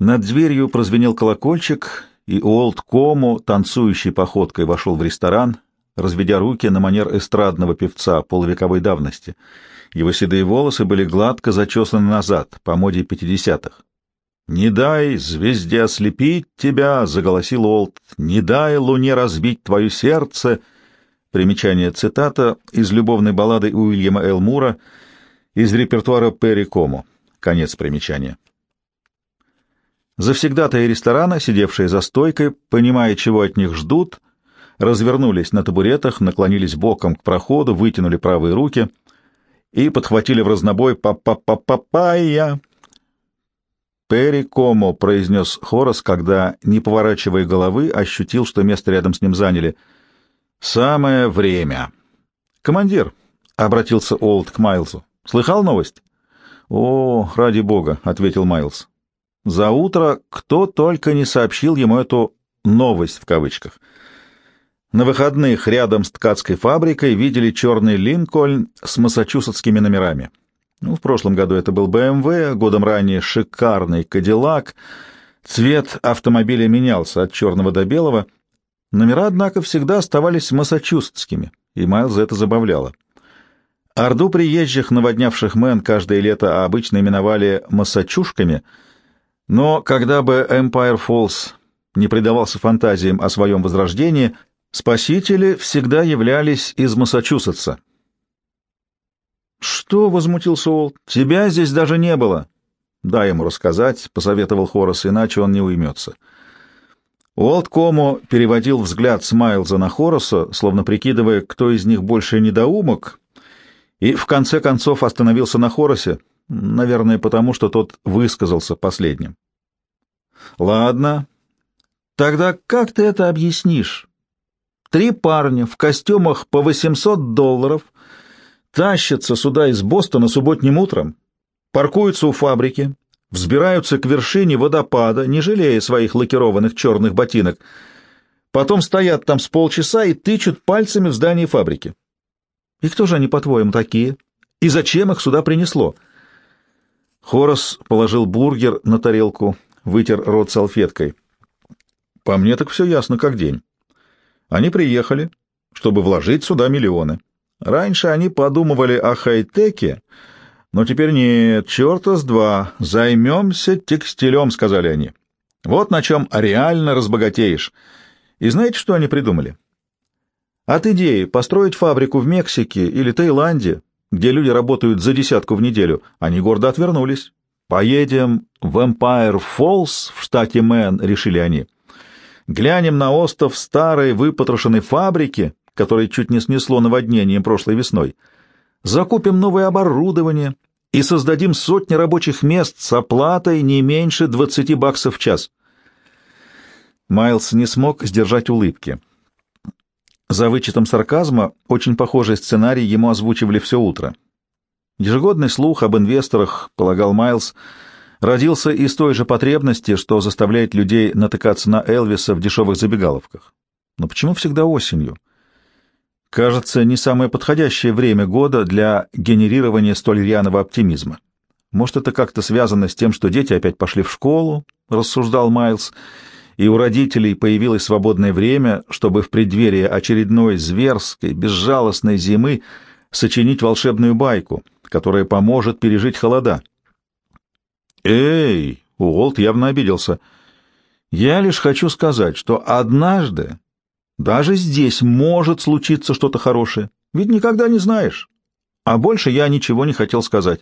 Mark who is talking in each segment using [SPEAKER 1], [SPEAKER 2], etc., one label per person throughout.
[SPEAKER 1] Над дверью прозвенел колокольчик, и Уолт Кому, танцующей походкой, вошел в ресторан, разведя руки на манер эстрадного певца полувековой давности. Его седые волосы были гладко зачесаны назад, по моде пятидесятых. «Не дай звезде ослепить тебя!» — заголосил Уолт. «Не дай луне разбить твое сердце!» Примечание цитата из любовной баллады Уильяма Эл Мура из репертуара Перри Кому. Конец примечания. Завсегдатые ресторана, сидевшие за стойкой, понимая, чего от них ждут, развернулись на табуретах, наклонились боком к проходу, вытянули правые руки и подхватили в разнобой «па-па-па-па-пая». «Перри Комо», — произнес Хорос, когда, не поворачивая головы, ощутил, что место рядом с ним заняли. «Самое время». «Командир», — обратился Олд к Майлзу, — «слыхал новость?» «О, ради бога», — ответил Майлз. За утро кто только не сообщил ему эту «новость» в кавычках. На выходных рядом с ткацкой фабрикой видели черный Линкольн с массачусетскими номерами. Ну, в прошлом году это был БМВ, годом ранее шикарный Кадиллак. Цвет автомобиля менялся от черного до белого. Номера, однако, всегда оставались массачусетскими, и Майлз это забавляло. Орду приезжих, наводнявших Мэн каждое лето, обычно именовали «массачушками», но когда бы Empire Falls не предавался фантазиям о своем возрождении, спасители всегда являлись из Массачусетса. «Что?» — возмутился Уолт. «Тебя здесь даже не было». «Дай ему рассказать», — посоветовал Хорас, иначе он не уймется. Уолт Кому переводил взгляд с Майлза на Хороса, словно прикидывая, кто из них больше недоумок, и в конце концов остановился на Хоросе. Наверное, потому что тот высказался последним. Ладно. Тогда как ты это объяснишь? Три парня в костюмах по 800 долларов тащатся сюда из Бостона субботним утром, паркуются у фабрики, взбираются к вершине водопада, не жалея своих лакированных черных ботинок, потом стоят там с полчаса и тычут пальцами в здание фабрики. И кто же они, по-твоему, такие? И зачем их сюда принесло?» Хорос положил бургер на тарелку, вытер рот салфеткой. По мне так все ясно, как день. Они приехали, чтобы вложить сюда миллионы. Раньше они подумывали о хай-теке, но теперь нет, черта с два, займемся текстилем, сказали они. Вот на чем реально разбогатеешь. И знаете, что они придумали? От идеи построить фабрику в Мексике или Таиланде где люди работают за десятку в неделю, они гордо отвернулись. «Поедем в Empire Falls в штате Мэн», — решили они. «Глянем на остров старой выпотрошенной фабрики, которой чуть не снесло наводнением прошлой весной. Закупим новое оборудование и создадим сотни рабочих мест с оплатой не меньше 20 баксов в час». Майлз не смог сдержать улыбки. За вычетом сарказма очень похожий сценарий ему озвучивали все утро. Ежегодный слух об инвесторах, полагал Майлз, родился из той же потребности, что заставляет людей натыкаться на Элвиса в дешевых забегаловках. Но почему всегда осенью? Кажется, не самое подходящее время года для генерирования столь рьяного оптимизма. Может, это как-то связано с тем, что дети опять пошли в школу, рассуждал Майлз, и у родителей появилось свободное время, чтобы в преддверии очередной зверской, безжалостной зимы сочинить волшебную байку, которая поможет пережить холода. «Эй!» — Уолт явно обиделся. «Я лишь хочу сказать, что однажды даже здесь может случиться что-то хорошее, ведь никогда не знаешь. А больше я ничего не хотел сказать».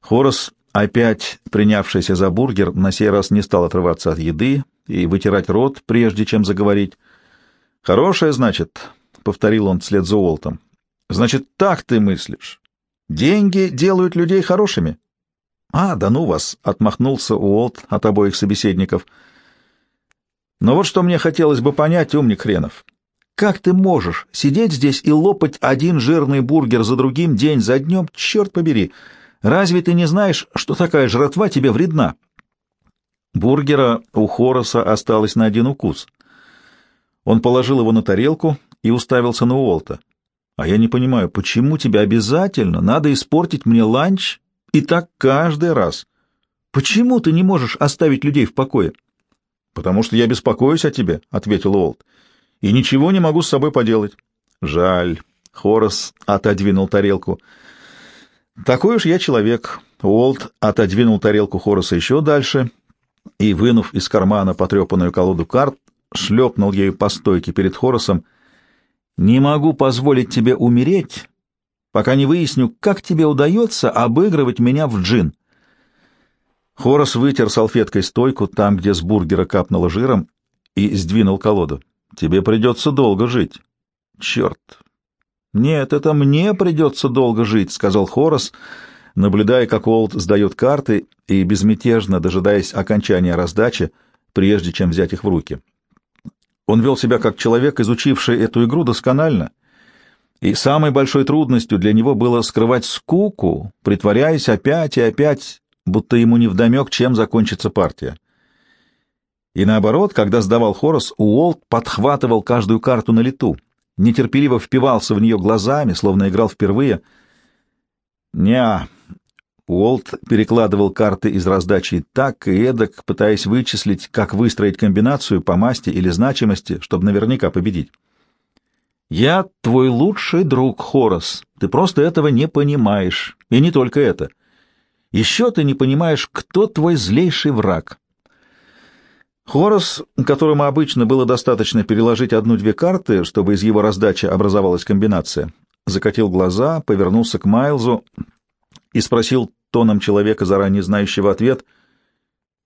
[SPEAKER 1] Хорос Опять принявшийся за бургер на сей раз не стал отрываться от еды и вытирать рот, прежде чем заговорить. «Хорошее, значит», — повторил он вслед за Уолтом. «Значит, так ты мыслишь. Деньги делают людей хорошими». «А, да ну вас!» — отмахнулся Уолт от обоих собеседников. «Но вот что мне хотелось бы понять, умник хренов. Как ты можешь сидеть здесь и лопать один жирный бургер за другим день за днем, черт побери!» Разве ты не знаешь, что такая жратва тебе вредна? Бургера у Хораса осталось на один укус. Он положил его на тарелку и уставился на Уолта. А я не понимаю, почему тебе обязательно надо испортить мне ланч и так каждый раз? Почему ты не можешь оставить людей в покое? — Потому что я беспокоюсь о тебе, — ответил Уолт, — и ничего не могу с собой поделать. — Жаль. Хорос отодвинул тарелку. — Такой уж я человек. Уолт отодвинул тарелку Хороса еще дальше и, вынув из кармана потрепанную колоду карт, шлепнул ею по стойке перед Хоросом. — Не могу позволить тебе умереть, пока не выясню, как тебе удается обыгрывать меня в джин. — Хорос вытер салфеткой стойку там, где с бургера капнуло жиром, и сдвинул колоду. «Тебе придется долго жить». «Черт!» «Нет, это мне придется долго жить», — сказал Хорос, наблюдая, как Олд сдает карты и безмятежно дожидаясь окончания раздачи, прежде чем взять их в руки. Он вел себя как человек, изучивший эту игру досконально, и самой большой трудностью для него было скрывать скуку, притворяясь опять и опять будто ему невдомек, чем закончится партия. И наоборот, когда сдавал Хорос, Уолт подхватывал каждую карту на лету, нетерпеливо впивался в нее глазами, словно играл впервые. «Не-а». Уолт перекладывал карты из раздачи так и эдак, пытаясь вычислить, как выстроить комбинацию по масти или значимости, чтобы наверняка победить. «Я твой лучший друг, Хорос. Ты просто этого не понимаешь. И не только это. Еще ты не понимаешь, кто твой злейший враг. Хорос, которому обычно было достаточно переложить одну-две карты, чтобы из его раздачи образовалась комбинация, закатил глаза, повернулся к Майлзу и спросил тоном человека, заранее знающего ответ,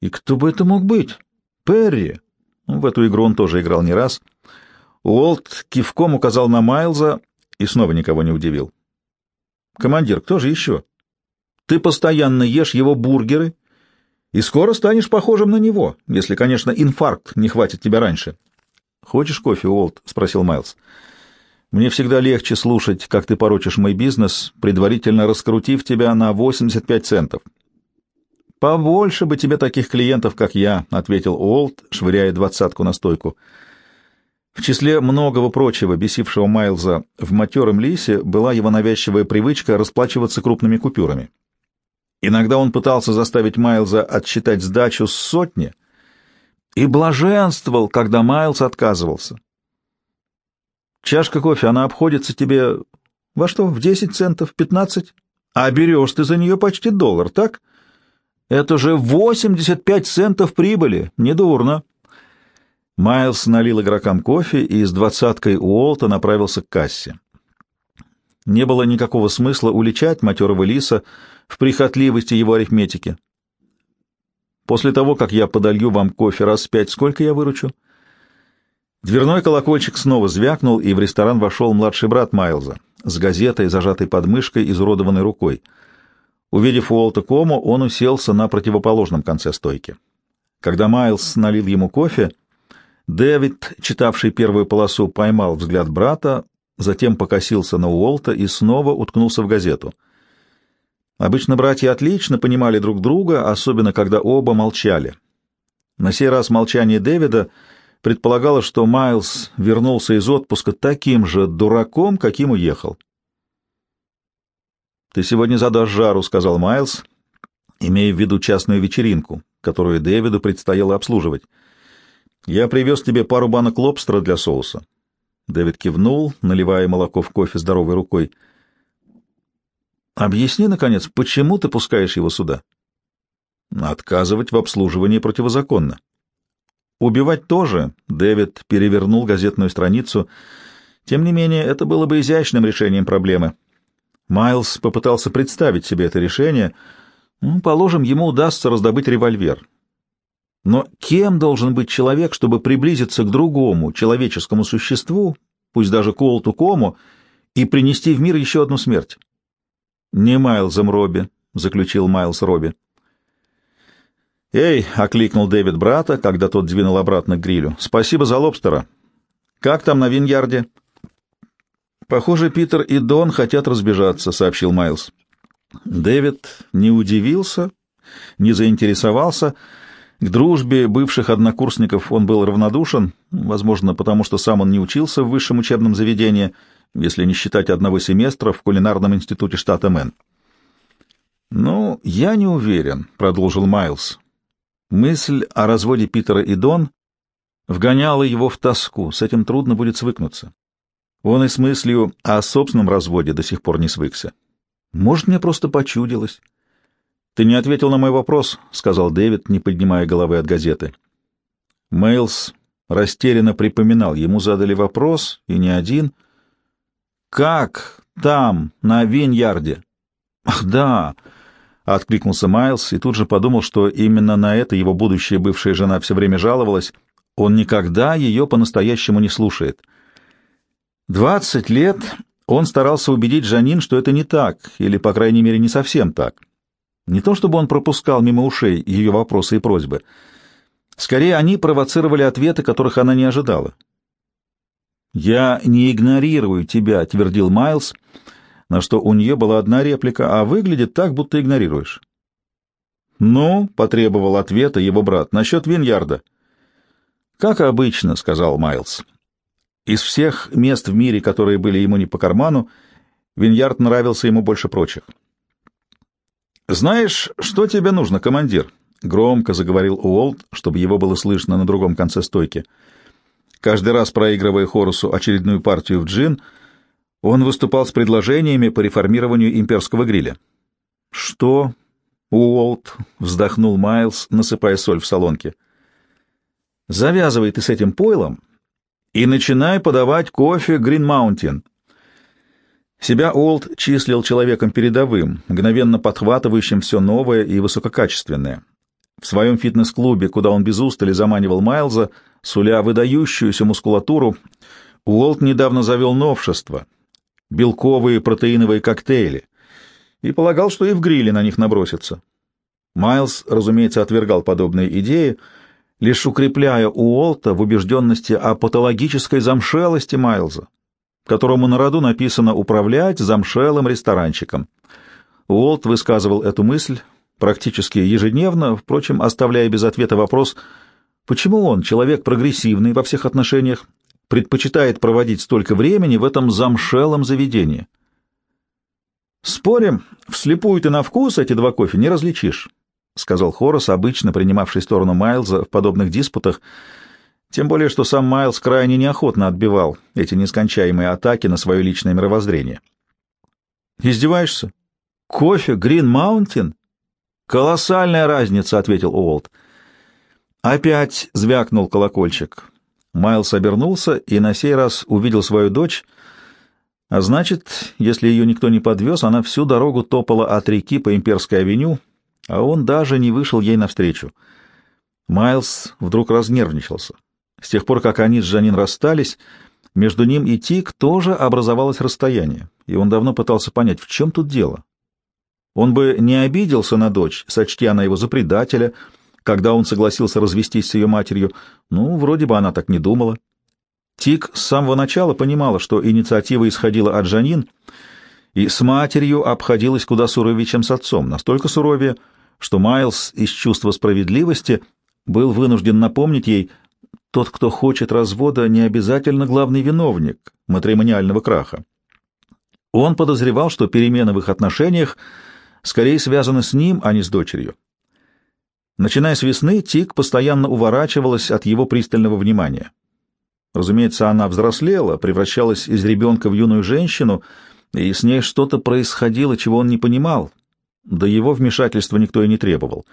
[SPEAKER 1] «И кто бы это мог быть? Перри?» В эту игру он тоже играл не раз. Уолт кивком указал на Майлза и снова никого не удивил. «Командир, кто же еще?» Ты постоянно ешь его бургеры, и скоро станешь похожим на него, если, конечно, инфаркт не хватит тебя раньше. — Хочешь кофе, Уолт? — спросил Майлз. — Мне всегда легче слушать, как ты порочишь мой бизнес, предварительно раскрутив тебя на 85 центов. — Побольше бы тебе таких клиентов, как я, — ответил Уолт, швыряя двадцатку на стойку. В числе многого прочего, бесившего Майлза в матером лисе, была его навязчивая привычка расплачиваться крупными купюрами. Иногда он пытался заставить Майлза отсчитать сдачу с сотни и блаженствовал, когда Майлз отказывался. «Чашка кофе, она обходится тебе во что, в десять центов, пятнадцать? А берешь ты за нее почти доллар, так? Это же восемьдесят пять центов прибыли, недурно». Майлз налил игрокам кофе и с двадцаткой Уолта направился к кассе. Не было никакого смысла уличать матерого лиса в прихотливости его арифметики. После того, как я подолью вам кофе раз пять, сколько я выручу? Дверной колокольчик снова звякнул, и в ресторан вошел младший брат Майлза с газетой, зажатой под мышкой, изуродованной рукой. Увидев Уолта Кому, он уселся на противоположном конце стойки. Когда Майлз налил ему кофе, Дэвид, читавший первую полосу, поймал взгляд брата, затем покосился на Уолта и снова уткнулся в газету. Обычно братья отлично понимали друг друга, особенно когда оба молчали. На сей раз молчание Дэвида предполагало, что Майлз вернулся из отпуска таким же дураком, каким уехал. «Ты сегодня задашь жару», — сказал Майлз, имея в виду частную вечеринку, которую Дэвиду предстояло обслуживать. «Я привез тебе пару банок лобстера для соуса. Дэвид кивнул, наливая молоко в кофе здоровой рукой. «Объясни, наконец, почему ты пускаешь его сюда?» «Отказывать в обслуживании противозаконно». «Убивать тоже», — Дэвид перевернул газетную страницу. «Тем не менее, это было бы изящным решением проблемы». Майлз попытался представить себе это решение. Ну, положим, ему удастся раздобыть револьвер. Но кем должен быть человек, чтобы приблизиться к другому человеческому существу, пусть даже к Уолту Кому, и принести в мир еще одну смерть? — Не Майлзом Робби, — заключил Майлз Робби. «Эй!» — окликнул Дэвид брата, когда тот двинул обратно к грилю. «Спасибо за лобстера. Как там на Виньярде?» «Похоже, Питер и Дон хотят разбежаться», — сообщил Майлз. Дэвид не удивился, не заинтересовался, — к дружбе бывших однокурсников он был равнодушен, возможно, потому что сам он не учился в высшем учебном заведении, если не считать одного семестра в кулинарном институте штата Мэн. «Ну, я не уверен», — продолжил Майлз. Мысль о разводе Питера и Дон вгоняла его в тоску, с этим трудно будет свыкнуться. Он и с мыслью о собственном разводе до сих пор не свыкся. Может, мне просто почудилось. «Ты не ответил на мой вопрос», — сказал Дэвид, не поднимая головы от газеты. Майлз растерянно припоминал. Ему задали вопрос, и не один. «Как там, на Виньярде?» «Ах, да!» — откликнулся Майлз и тут же подумал, что именно на это его будущая бывшая жена все время жаловалась. Он никогда ее по-настоящему не слушает. Двадцать лет он старался убедить Жанин, что это не так, или, по крайней мере, не совсем так. Не то чтобы он пропускал мимо ушей ее вопросы и просьбы. Скорее, они провоцировали ответы, которых она не ожидала. «Я не игнорирую тебя», — твердил Майлз, на что у нее была одна реплика, а выглядит так, будто игнорируешь. «Ну», — потребовал ответа его брат, — «насчет Виньярда». «Как обычно», — сказал Майлз. Из всех мест в мире, которые были ему не по карману, Виньярд нравился ему больше прочих. «Знаешь, что тебе нужно, командир?» — громко заговорил Уолт, чтобы его было слышно на другом конце стойки. Каждый раз проигрывая Хорасу очередную партию в джин, он выступал с предложениями по реформированию имперского гриля. «Что?» — Уолт вздохнул Майлз, насыпая соль в солонке. «Завязывай ты с этим пойлом и начинай подавать кофе Green Mountain. Себя Олд числил человеком передовым, мгновенно подхватывающим все новое и высококачественное. В своем фитнес-клубе, куда он без устали заманивал Майлза, суля выдающуюся мускулатуру, Уолт недавно завел новшество — белковые протеиновые коктейли, и полагал, что и в гриле на них набросится. Майлз, разумеется, отвергал подобные идеи, лишь укрепляя Уолта в убежденности о патологической замшелости Майлза, которому на роду написано «управлять замшелым ресторанчиком». Уолт высказывал эту мысль практически ежедневно, впрочем, оставляя без ответа вопрос, почему он, человек прогрессивный во всех отношениях, предпочитает проводить столько времени в этом замшелом заведении. Спорим, вслепую ты на вкус эти два кофе не различишь. — сказал Хорос, обычно принимавший сторону Майлза в подобных диспутах, тем более что сам Майлз крайне неохотно отбивал эти нескончаемые атаки на свое личное мировоззрение. «Издеваешься? Кофе Грин Маунтин?» «Колоссальная разница», — ответил Уолт. Опять звякнул колокольчик. Майлз обернулся и на сей раз увидел свою дочь, а значит, если ее никто не подвез, она всю дорогу топала от реки по Имперской авеню, а он даже не вышел ей навстречу. Майлз вдруг разнервничался. С тех пор, как они с Жанин расстались, между ним и Тик тоже образовалось расстояние, и он давно пытался понять, в чем тут дело. Он бы не обиделся на дочь, сочти она его за предателя, когда он согласился развестись с ее матерью. Ну, вроде бы она так не думала. Тик с самого начала понимала, что инициатива исходила от Жанин, и с матерью обходилась куда суровее, чем с отцом, настолько суровее, что Майлз из чувства справедливости был вынужден напомнить ей, тот, кто хочет развода, не обязательно главный виновник матримониального краха. Он подозревал, что перемены в их отношениях скорее связаны с ним, а не с дочерью. Начиная с весны, Тик постоянно уворачивалась от его пристального внимания. Разумеется, она взрослела, превращалась из ребенка в юную женщину, и с ней что-то происходило, чего он не понимал, до его вмешательства никто и не требовал.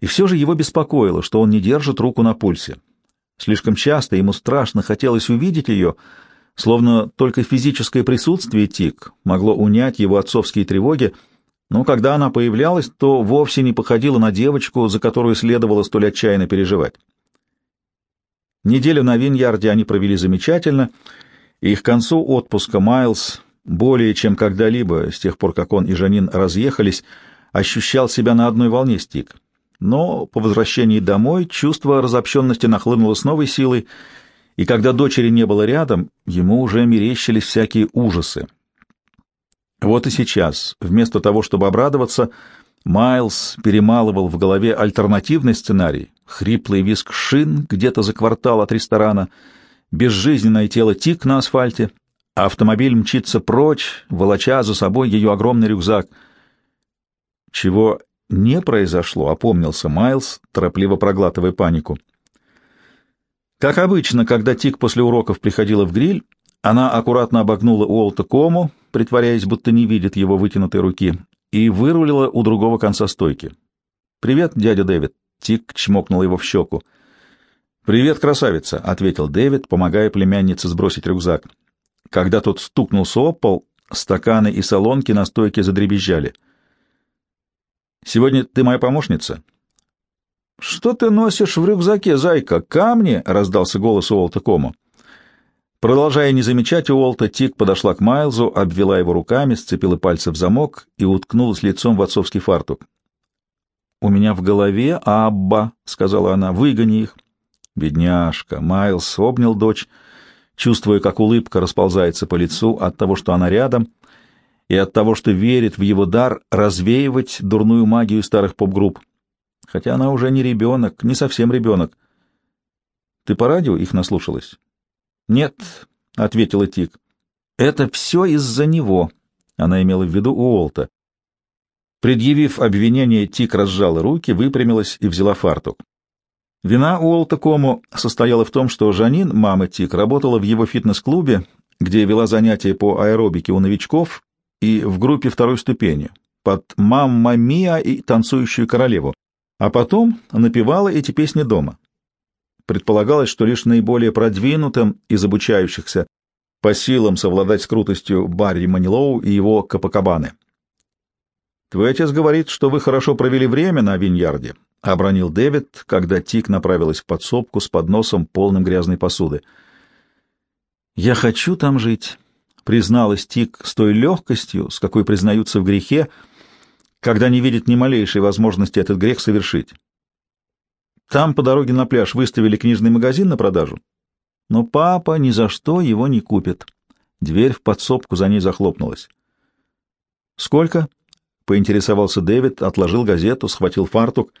[SPEAKER 1] И все же его беспокоило, что он не держит руку на пульсе. Слишком часто ему страшно хотелось увидеть ее, словно только физическое присутствие Тик могло унять его отцовские тревоги, но когда она появлялась, то вовсе не походила на девочку, за которую следовало столь отчаянно переживать. Неделю на Виньярде они провели замечательно, и к концу отпуска Майлз более чем когда-либо, с тех пор, как он и Жанин разъехались, ощущал себя на одной волне с Тик. Но по возвращении домой чувство разобщенности нахлынуло с новой силой, и когда дочери не было рядом, ему уже мерещились всякие ужасы. Вот и сейчас, вместо того, чтобы обрадоваться, Майлз перемалывал в голове альтернативный сценарий, хриплый визг шин где-то за квартал от ресторана, безжизненное тело Тик на асфальте, Автомобиль мчится прочь, волоча за собой ее огромный рюкзак. Чего не произошло, опомнился Майлз, торопливо проглатывая панику. Как обычно, когда Тик после уроков приходила в гриль, она аккуратно обогнула Уолта Кому, притворяясь, будто не видит его вытянутой руки, и вырулила у другого конца стойки. «Привет, дядя Дэвид!» — Тик чмокнул его в щеку. «Привет, красавица!» — ответил Дэвид, помогая племяннице сбросить рюкзак. Когда тот стукнулся об пол, стаканы и солонки на стойке задребезжали. «Сегодня ты моя помощница?» «Что ты носишь в рюкзаке, зайка? Камни?» — раздался голос Уолта Кома. Продолжая не замечать Уолта, Тик подошла к Майлзу, обвела его руками, сцепила пальцы в замок и уткнулась лицом в отцовский фартук. «У меня в голове Абба», — сказала она, — «выгони их». Бедняжка. Майлз обнял дочь, чувствуя, как улыбка расползается по лицу от того, что она рядом, и от того, что верит в его дар развеивать дурную магию старых поп-групп. Хотя она уже не ребенок, не совсем ребенок. Ты по радио их наслушалась? Нет, — ответила Тик. Это все из-за него. Она имела в виду Уолта. Предъявив обвинение, Тик разжала руки, выпрямилась и взяла фартук. Вина Уолта Кому состояла в том, что Жанин, мама Тик, работала в его фитнес-клубе, где вела занятия по аэробике у новичков и в группе второй ступени, под «Мамма Мия» и «Танцующую королеву», а потом напевала эти песни дома. Предполагалось, что лишь наиболее продвинутым из обучающихся по силам совладать с крутостью Барри Манилоу и его Капакабаны. «Твой отец говорит, что вы хорошо провели время на Виньярде», — обронил Дэвид, когда Тик направилась в подсобку с подносом, полным грязной посуды. «Я хочу там жить», — призналась Тик с той легкостью, с какой признаются в грехе, когда не видит ни малейшей возможности этот грех совершить. Там по дороге на пляж выставили книжный магазин на продажу. Но папа ни за что его не купит. Дверь в подсобку за ней захлопнулась. «Сколько?» — поинтересовался Дэвид, отложил газету, схватил фартук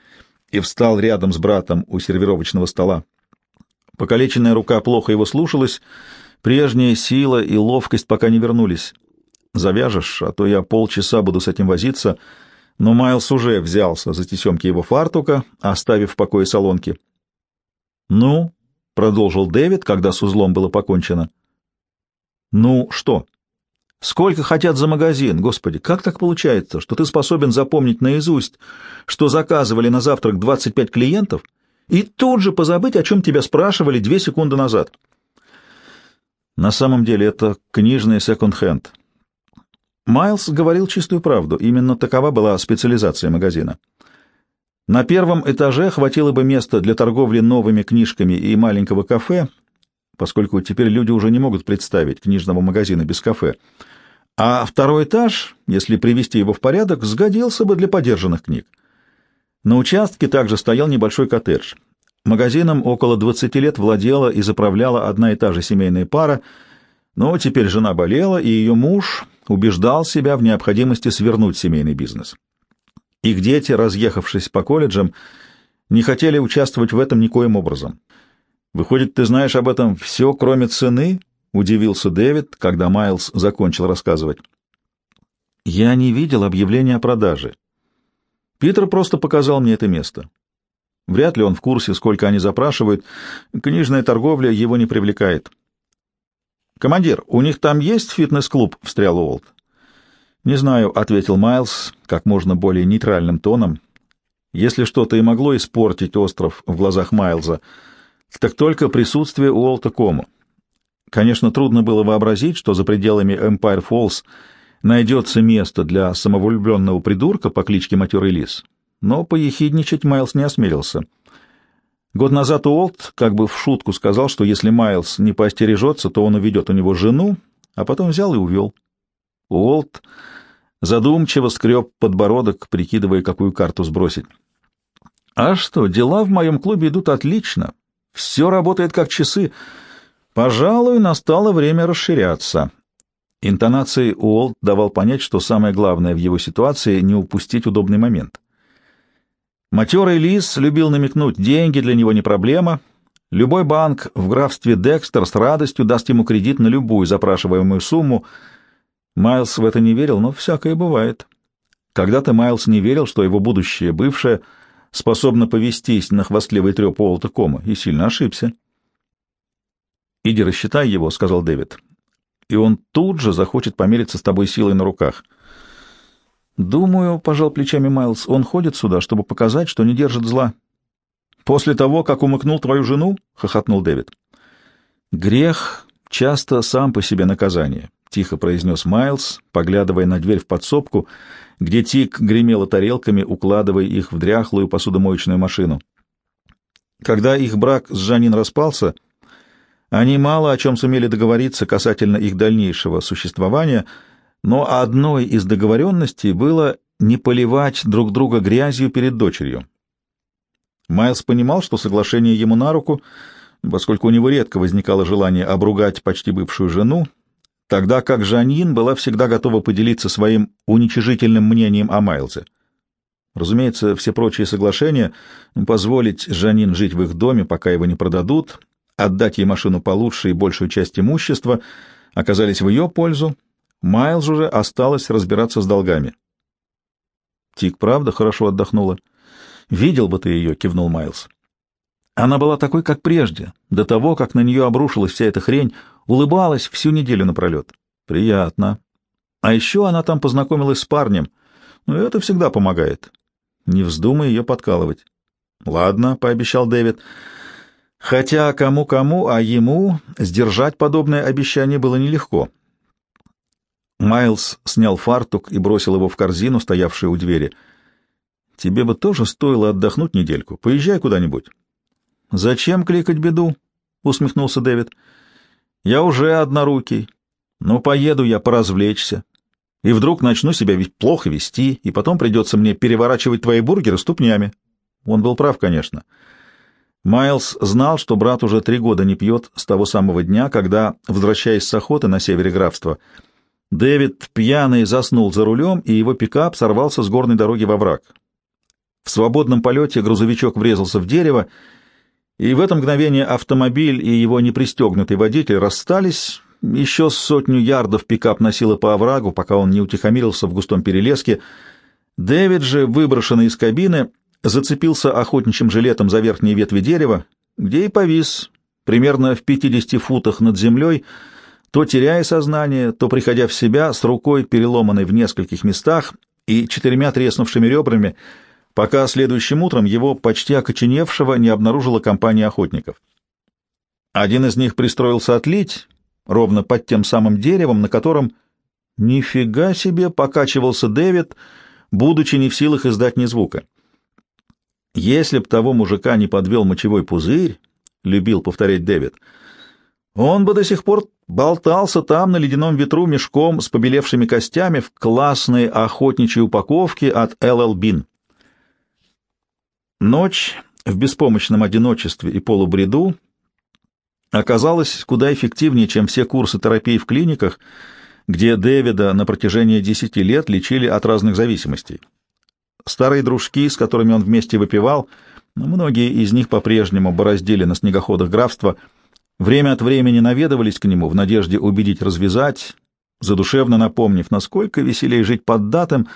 [SPEAKER 1] и встал рядом с братом у сервировочного стола. Покалеченная рука плохо его слушалась, прежняя сила и ловкость пока не вернулись. «Завяжешь, а то я полчаса буду с этим возиться», но Майлз уже взялся за тесемки его фартука, оставив в покое солонки. «Ну?» — продолжил Дэвид, когда с узлом было покончено. «Ну, что?» «Сколько хотят за магазин? Господи, как так получается, что ты способен запомнить наизусть, что заказывали на завтрак 25 клиентов, и тут же позабыть, о чем тебя спрашивали две секунды назад?» «На самом деле это книжный секонд-хенд», Майлз говорил чистую правду, именно такова была специализация магазина. На первом этаже хватило бы места для торговли новыми книжками и маленького кафе, поскольку теперь люди уже не могут представить книжного магазина без кафе. А второй этаж, если привести его в порядок, сгодился бы для подержанных книг. На участке также стоял небольшой коттедж. Магазином около 20 лет владела и заправляла одна и та же семейная пара, но теперь жена болела, и ее муж убеждал себя в необходимости свернуть семейный бизнес. Их дети, разъехавшись по колледжам, не хотели участвовать в этом никоим образом. «Выходит, ты знаешь об этом все, кроме цены?» — удивился Дэвид, когда Майлз закончил рассказывать. «Я не видел объявления о продаже. Питер просто показал мне это место. Вряд ли он в курсе, сколько они запрашивают. Книжная торговля его не привлекает. «Командир, у них там есть фитнес-клуб?» — встрял Уолт. «Не знаю», — ответил Майлз как можно более нейтральным тоном. «Если что-то и могло испортить остров в глазах Майлза, так только присутствие Уолта Кому. Конечно, трудно было вообразить, что за пределами Эмпайр Фоллс найдется место для самовлюбленного придурка по кличке Матерый Лис, но поехидничать Майлз не осмелился». Год назад Уолт как бы в шутку сказал, что если Майлз не поостережется, то он уведет у него жену, а потом взял и увел. Уолт задумчиво скреб подбородок, прикидывая, какую карту сбросить. «А что, дела в моем клубе идут отлично. Все работает как часы. Пожалуй, настало время расширяться». Интонацией Уолт давал понять, что самое главное в его ситуации — не упустить удобный момент. Матерый лис любил намекнуть, деньги для него не проблема. Любой банк в графстве Декстер с радостью даст ему кредит на любую запрашиваемую сумму. Майлз в это не верил, но всякое бывает. Когда-то Майлз не верил, что его будущее бывшее способно повестись на хвастливый треп Уолта Кома, и сильно ошибся. «Иди рассчитай его», — сказал Дэвид, — «и он тут же захочет помериться с тобой силой на руках». «Думаю», — пожал плечами Майлз, — «он ходит сюда, чтобы показать, что не держит зла». «После того, как умыкнул твою жену?» — хохотнул Дэвид. «Грех часто сам по себе наказание», — тихо произнес Майлз, поглядывая на дверь в подсобку, где Тик гремела тарелками, укладывая их в дряхлую посудомоечную машину. Когда их брак с Жанин распался, они мало о чем сумели договориться касательно их дальнейшего существования, но одной из договоренностей было не поливать друг друга грязью перед дочерью. Майлз понимал, что соглашение ему на руку — поскольку у него редко возникало желание обругать почти бывшую жену, тогда как Жанин была всегда готова поделиться своим уничижительным мнением о Майлзе. Разумеется, все прочие соглашения — позволить Жанин жить в их доме, пока его не продадут, отдать ей машину получше и большую часть имущества — оказались в ее пользу, Майлз уже осталось разбираться с долгами. Тик, правда, хорошо отдохнула. «Видел бы ты ее», — кивнул Майлз. Она была такой, как прежде, до того, как на нее обрушилась вся эта хрень, улыбалась всю неделю напролет. Приятно. А еще она там познакомилась с парнем. Ну, это всегда помогает. Не вздумай ее подкалывать. Ладно, — пообещал Дэвид. Хотя кому-кому, а ему сдержать подобное обещание было нелегко. Майлз снял фартук и бросил его в корзину, стоявшую у двери. «Тебе бы тоже стоило отдохнуть недельку. Поезжай куда-нибудь. «Зачем кликать беду?» — усмехнулся Дэвид. «Я уже однорукий, но поеду я поразвлечься. И вдруг начну себя ведь плохо вести, и потом придется мне переворачивать твои бургеры ступнями». Он был прав, конечно. Майлз знал, что брат уже три года не пьет с того самого дня, когда, возвращаясь с охоты на севере графства, Дэвид пьяный заснул за рулем, и его пикап сорвался с горной дороги во враг. В свободном полете грузовичок врезался в дерево, и в это мгновение автомобиль и его непристегнутый водитель расстались. Еще сотню ярдов пикап носило по оврагу, пока он не утихомирился в густом перелеске. Дэвид же, выброшенный из кабины, зацепился охотничьим жилетом за верхние ветви дерева, где и повис, примерно в 50 футах над землей, то теряя сознание, то приходя в себя с рукой, переломанной в нескольких местах и четырьмя треснувшими ребрами — пока следующим утром его, почти окоченевшего, не обнаружила компания охотников. Один из них пристроился отлить, ровно под тем самым деревом, на котором, нифига себе, покачивался Дэвид, будучи не в силах издать ни звука. Если б того мужика не подвел мочевой пузырь, — любил повторять Дэвид, — он бы до сих пор болтался там на ледяном ветру мешком с побелевшими костями в классной охотничьей упаковке от LL Bean. Ночь в беспомощном одиночестве и полубреду оказалась куда эффективнее, чем все курсы терапии в клиниках, где Дэвида на протяжении десяти лет лечили от разных зависимостей. Старые дружки, с которыми он вместе выпивал, многие из них по-прежнему бороздили на снегоходах графства, время от времени наведывались к нему в надежде убедить развязать, задушевно напомнив, насколько веселее жить под датом,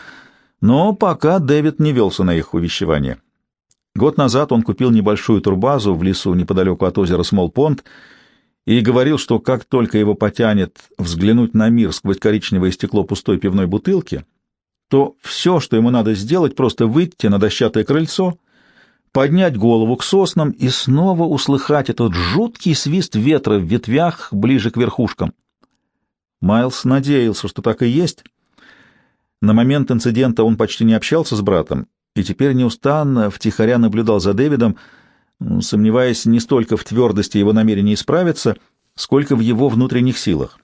[SPEAKER 1] но пока Дэвид не велся на их увещевание. Год назад он купил небольшую турбазу в лесу неподалеку от озера Смолпонд и говорил, что как только его потянет взглянуть на мир сквозь коричневое стекло пустой пивной бутылки, то все, что ему надо сделать, просто выйти на дощатое крыльцо, поднять голову к соснам и снова услыхать этот жуткий свист ветра в ветвях ближе к верхушкам. Майлз надеялся, что так и есть. На момент инцидента он почти не общался с братом и теперь неустанно втихаря наблюдал за Дэвидом, сомневаясь не столько в твердости его намерения исправиться, сколько в его внутренних силах.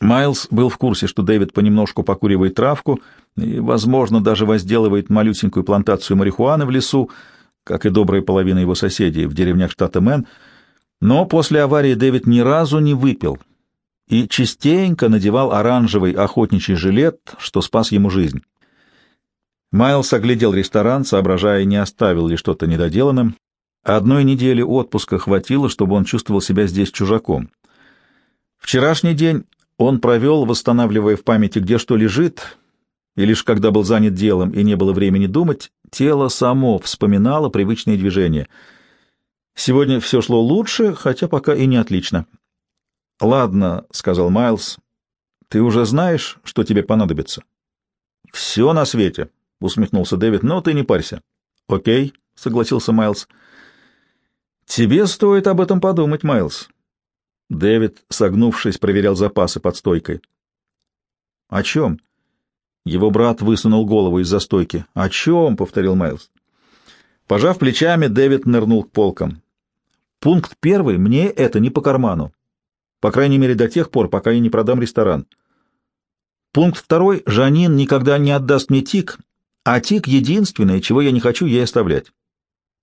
[SPEAKER 1] Майлз был в курсе, что Дэвид понемножку покуривает травку и, возможно, даже возделывает малюсенькую плантацию марихуаны в лесу, как и добрая половина его соседей в деревнях штата Мэн, но после аварии Дэвид ни разу не выпил и частенько надевал оранжевый охотничий жилет, что спас ему жизнь. Майлз оглядел ресторан, соображая, не оставил ли что-то недоделанным. Одной недели отпуска хватило, чтобы он чувствовал себя здесь чужаком. Вчерашний день он провел, восстанавливая в памяти, где что лежит, и лишь когда был занят делом и не было времени думать, тело само вспоминало привычные движения. Сегодня все шло лучше, хотя пока и не отлично. «Ладно», — сказал Майлз, — «ты уже знаешь, что тебе понадобится?» «Все на свете», — усмехнулся Дэвид, — «но ты не парься». «Окей», — согласился Майлз. «Тебе стоит об этом подумать, Майлз». Дэвид, согнувшись, проверял запасы под стойкой. «О чем?» Его брат высунул голову из-за стойки. «О чем?» — повторил Майлз. Пожав плечами, Дэвид нырнул к полкам. «Пункт первый. Мне это не по карману. По крайней мере, до тех пор, пока я не продам ресторан. Пункт второй. Жанин никогда не отдаст мне тик, а тик — единственное, чего я не хочу ей оставлять.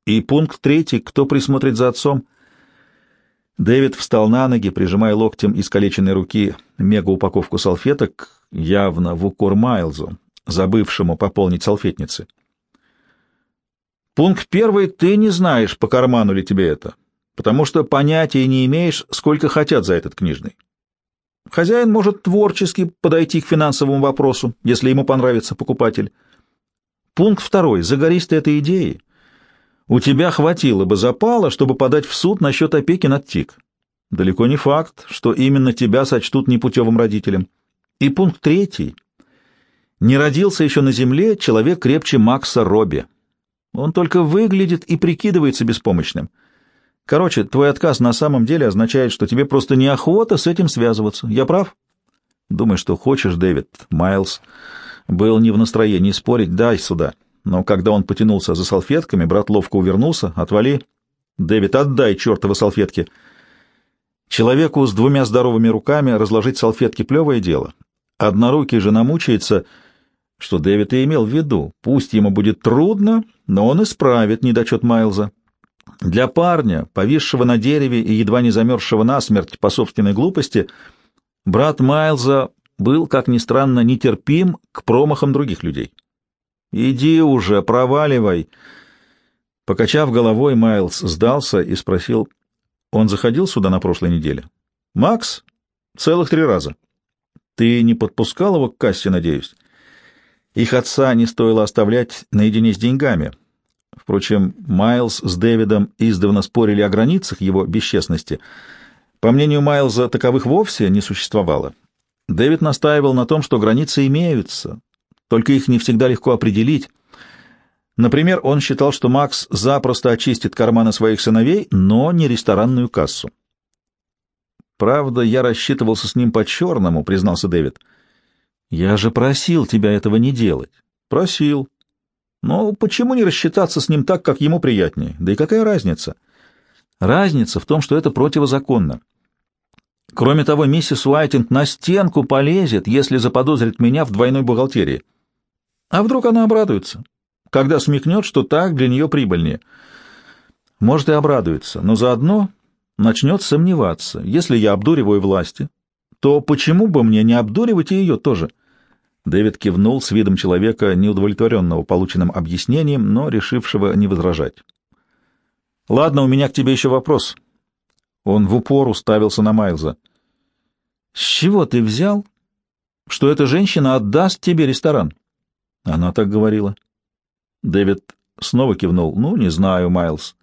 [SPEAKER 1] И пункт третий. Кто присмотрит за отцом?» Дэвид встал на ноги, прижимая локтем искалеченной руки мегаупаковку салфеток, явно в укор Майлзу, забывшему пополнить салфетницы. Пункт первый. Ты не знаешь, по карману ли тебе это, потому что понятия не имеешь, сколько хотят за этот книжный. Хозяин может творчески подойти к финансовому вопросу, если ему понравится покупатель. Пункт второй. Загорись этой идеей. У тебя хватило бы запала, чтобы подать в суд насчет опеки над ТИК. Далеко не факт, что именно тебя сочтут непутевым родителем. И пункт третий. Не родился еще на земле человек крепче Макса Робби. Он только выглядит и прикидывается беспомощным. Короче, твой отказ на самом деле означает, что тебе просто неохота с этим связываться. Я прав? Думай, что хочешь, Дэвид. Майлз был не в настроении спорить. Дай сюда. Но когда он потянулся за салфетками, брат ловко увернулся. Отвали. Дэвид, отдай чертовы салфетки. Человеку с двумя здоровыми руками разложить салфетки — плевое дело. Однорукий же намучается, что Дэвид и имел в виду. Пусть ему будет трудно, но он исправит недочет Майлза. Для парня, повисшего на дереве и едва не замерзшего насмерть по собственной глупости, брат Майлза был, как ни странно, нетерпим к промахам других людей. «Иди уже, проваливай!» Покачав головой, Майлз сдался и спросил, «Он заходил сюда на прошлой неделе?» «Макс? Целых три раза». Ты не подпускал его к кассе, надеюсь? Их отца не стоило оставлять наедине с деньгами. Впрочем, Майлз с Дэвидом издавна спорили о границах его бесчестности. По мнению Майлза, таковых вовсе не существовало. Дэвид настаивал на том, что границы имеются, только их не всегда легко определить. Например, он считал, что Макс запросто очистит карманы своих сыновей, но не ресторанную кассу. Правда, я рассчитывался с ним по-черному, признался Дэвид. Я же просил тебя этого не делать. Просил. Но почему не рассчитаться с ним так, как ему приятнее? Да и какая разница? Разница в том, что это противозаконно. Кроме того, миссис Уайтинг на стенку полезет, если заподозрит меня в двойной бухгалтерии. А вдруг она обрадуется, когда смекнет, что так для нее прибыльнее? Может, и обрадуется, но заодно начнет сомневаться. Если я обдуриваю власти, то почему бы мне не обдуривать и ее тоже? Дэвид кивнул с видом человека, неудовлетворенного полученным объяснением, но решившего не возражать. «Ладно, у меня к тебе еще вопрос». Он в упор уставился на Майлза. «С чего ты взял, что эта женщина отдаст тебе ресторан?» Она так говорила. Дэвид снова кивнул. «Ну, не знаю, Майлз.